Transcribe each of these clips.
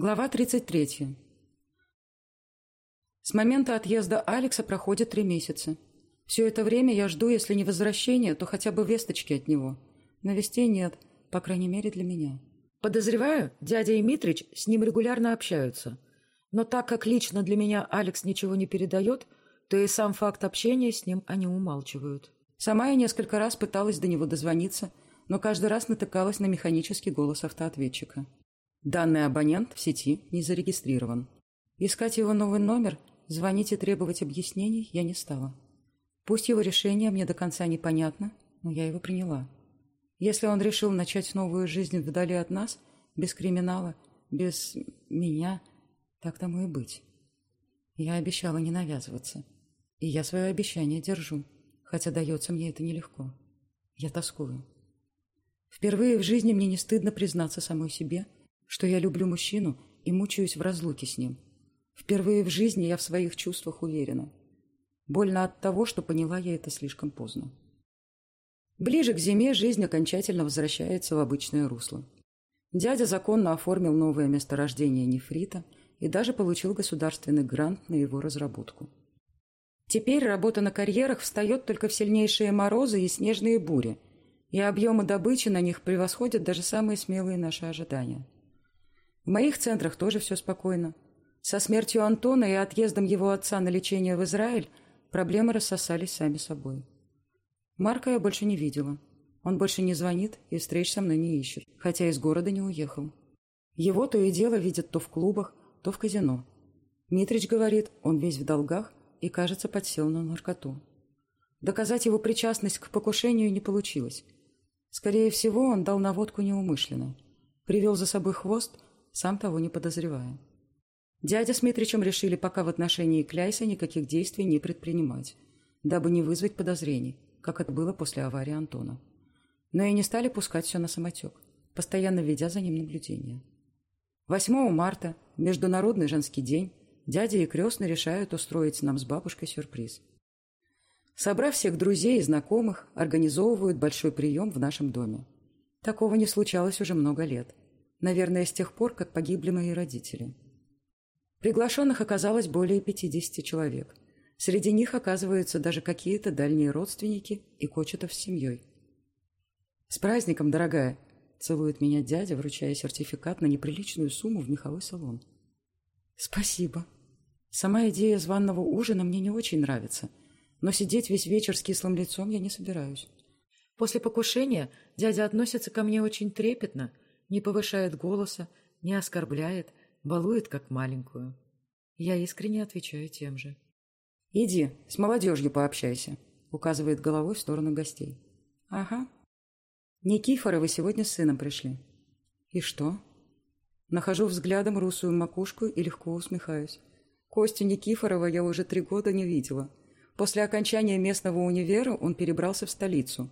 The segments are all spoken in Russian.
Глава 33. С момента отъезда Алекса проходит три месяца. Все это время я жду, если не возвращения, то хотя бы весточки от него. Но вестей нет, по крайней мере для меня. Подозреваю, дядя и Митрич с ним регулярно общаются. Но так как лично для меня Алекс ничего не передает, то и сам факт общения с ним они умалчивают. Сама я несколько раз пыталась до него дозвониться, но каждый раз натыкалась на механический голос автоответчика. Данный абонент в сети не зарегистрирован. Искать его новый номер, звонить и требовать объяснений я не стала. Пусть его решение мне до конца непонятно, но я его приняла. Если он решил начать новую жизнь вдали от нас, без криминала, без меня, так тому и быть. Я обещала не навязываться. И я свое обещание держу, хотя дается мне это нелегко. Я тоскую. Впервые в жизни мне не стыдно признаться самой себе – что я люблю мужчину и мучаюсь в разлуке с ним. Впервые в жизни я в своих чувствах уверена. Больно от того, что поняла я это слишком поздно. Ближе к зиме жизнь окончательно возвращается в обычное русло. Дядя законно оформил новое месторождение нефрита и даже получил государственный грант на его разработку. Теперь работа на карьерах встает только в сильнейшие морозы и снежные бури, и объемы добычи на них превосходят даже самые смелые наши ожидания. В моих центрах тоже все спокойно. Со смертью Антона и отъездом его отца на лечение в Израиль проблемы рассосались сами собой. Марка я больше не видела. Он больше не звонит и встреч со мной не ищет, хотя из города не уехал. Его то и дело видят то в клубах, то в казино. Митрич говорит, он весь в долгах и, кажется, подсел на наркоту. Доказать его причастность к покушению не получилось. Скорее всего, он дал наводку неумышленно. Привел за собой хвост – сам того не подозревая. Дядя с Митричем решили пока в отношении Кляйса никаких действий не предпринимать, дабы не вызвать подозрений, как это было после аварии Антона. Но и не стали пускать все на самотек, постоянно ведя за ним наблюдение. 8 марта, Международный женский день, дядя и крестный решают устроить нам с бабушкой сюрприз. Собрав всех друзей и знакомых, организовывают большой прием в нашем доме. Такого не случалось уже много лет – Наверное, с тех пор, как погибли мои родители. Приглашенных оказалось более 50 человек. Среди них оказываются даже какие-то дальние родственники и Кочетов с семьей. «С праздником, дорогая!» – целует меня дядя, вручая сертификат на неприличную сумму в меховой салон. «Спасибо. Сама идея званного ужина мне не очень нравится, но сидеть весь вечер с кислым лицом я не собираюсь. После покушения дядя относится ко мне очень трепетно – не повышает голоса, не оскорбляет, балует как маленькую. Я искренне отвечаю тем же. «Иди, с молодежью пообщайся», — указывает головой в сторону гостей. «Ага. Никифоровы сегодня с сыном пришли». «И что?» Нахожу взглядом русую макушку и легко усмехаюсь. Костю Никифорова я уже три года не видела. После окончания местного универа он перебрался в столицу.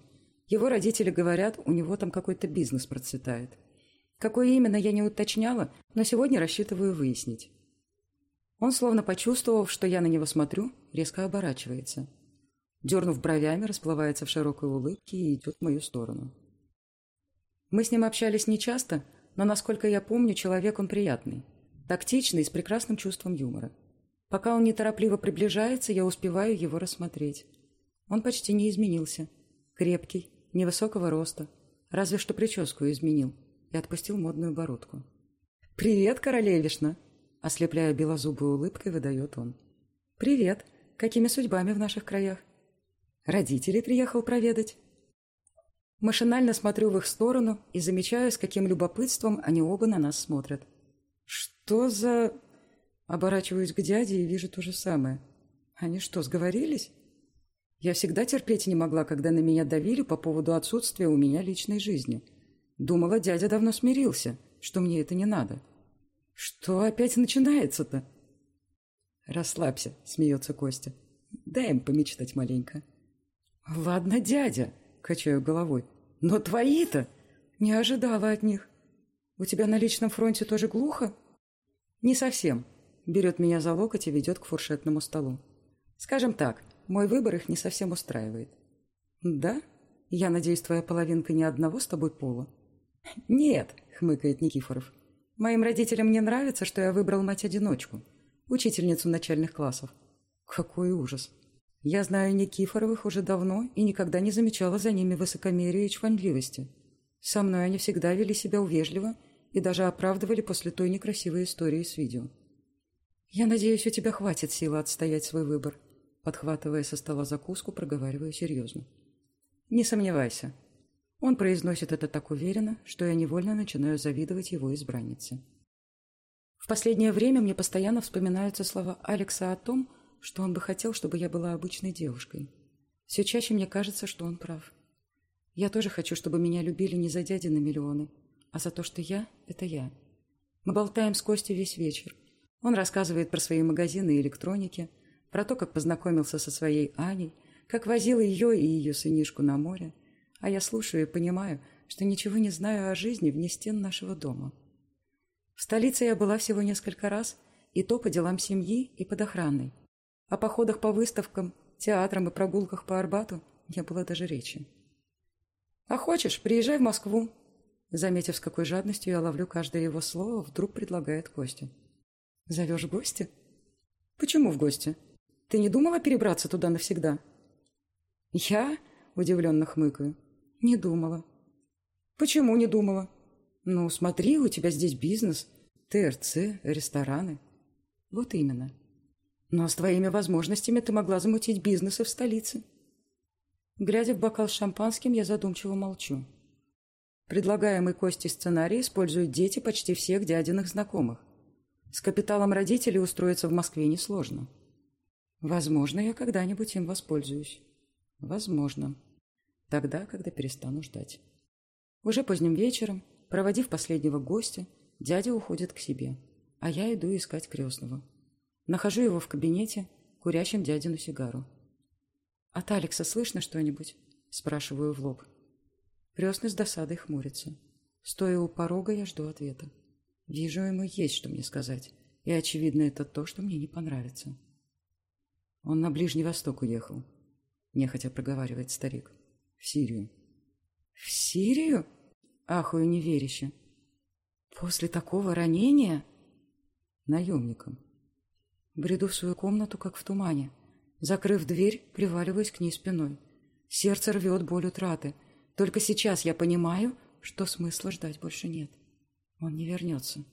Его родители говорят, у него там какой-то бизнес процветает. Какой именно, я не уточняла, но сегодня рассчитываю выяснить. Он, словно почувствовав, что я на него смотрю, резко оборачивается. Дернув бровями, расплывается в широкой улыбке и идет в мою сторону. Мы с ним общались нечасто, но, насколько я помню, человек он приятный. Тактичный, с прекрасным чувством юмора. Пока он неторопливо приближается, я успеваю его рассмотреть. Он почти не изменился. Крепкий, невысокого роста. Разве что прическу изменил и отпустил модную бородку. «Привет, королевишна!» Ослепляя белозубой улыбкой, выдает он. «Привет! Какими судьбами в наших краях?» «Родителей приехал проведать». Машинально смотрю в их сторону и замечаю, с каким любопытством они оба на нас смотрят. «Что за...» Оборачиваюсь к дяде и вижу то же самое. «Они что, сговорились?» Я всегда терпеть не могла, когда на меня давили по поводу отсутствия у меня личной жизни – Думала, дядя давно смирился, что мне это не надо. Что опять начинается-то? Расслабься, смеется Костя. Дай им помечтать маленько. Ладно, дядя, качаю головой. Но твои-то не ожидала от них. У тебя на личном фронте тоже глухо? Не совсем. Берет меня за локоть и ведет к фуршетному столу. Скажем так, мой выбор их не совсем устраивает. Да? Я надеюсь, твоя половинка не одного с тобой пола? «Нет», — хмыкает Никифоров. Моим родителям не нравится, что я выбрал мать-одиночку, учительницу начальных классов. Какой ужас. Я знаю Никифоровых уже давно и никогда не замечала за ними высокомерия и чванливости. Со мной они всегда вели себя увежливо и даже оправдывали после той некрасивой истории с видео. «Я надеюсь, у тебя хватит силы отстоять свой выбор», подхватывая со стола закуску, проговариваю серьезно. «Не сомневайся». Он произносит это так уверенно, что я невольно начинаю завидовать его избраннице. В последнее время мне постоянно вспоминаются слова Алекса о том, что он бы хотел, чтобы я была обычной девушкой. Все чаще мне кажется, что он прав. Я тоже хочу, чтобы меня любили не за дяди на миллионы, а за то, что я — это я. Мы болтаем с Костей весь вечер. Он рассказывает про свои магазины и электроники, про то, как познакомился со своей Аней, как возил ее и ее сынишку на море. А я слушаю и понимаю, что ничего не знаю о жизни вне стен нашего дома. В столице я была всего несколько раз, и то по делам семьи и под охраной. О походах по выставкам, театрам и прогулках по Арбату не было даже речи. «А хочешь, приезжай в Москву». Заметив, с какой жадностью я ловлю каждое его слово, вдруг предлагает Костя. «Зовешь в гости?» «Почему в гости? Ты не думала перебраться туда навсегда?» «Я?» – удивленно хмыкаю. «Не думала». «Почему не думала?» «Ну, смотри, у тебя здесь бизнес, ТРЦ, рестораны». «Вот именно. Но с твоими возможностями ты могла замутить бизнесы в столице. Глядя в бокал с шампанским, я задумчиво молчу. Предлагаемый Костей сценарий используют дети почти всех дядиных знакомых. С капиталом родителей устроиться в Москве несложно. Возможно, я когда-нибудь им воспользуюсь. Возможно. Тогда, когда перестану ждать. Уже поздним вечером, проводив последнего гостя, дядя уходит к себе, а я иду искать крестного. Нахожу его в кабинете, курящим дядину сигару. «От Алекса слышно что-нибудь?» – спрашиваю в лоб. Крестный с досадой хмурится. Стоя у порога, я жду ответа. Вижу, ему есть что мне сказать, и, очевидно, это то, что мне не понравится. Он на Ближний Восток уехал, нехотя проговаривает старик. В Сирию. В Сирию? Ахую неверяще. После такого ранения? Наемником. Бреду в свою комнату, как в тумане. Закрыв дверь, приваливаюсь к ней спиной. Сердце рвет боль утраты. Только сейчас я понимаю, что смысла ждать больше нет. Он не вернется.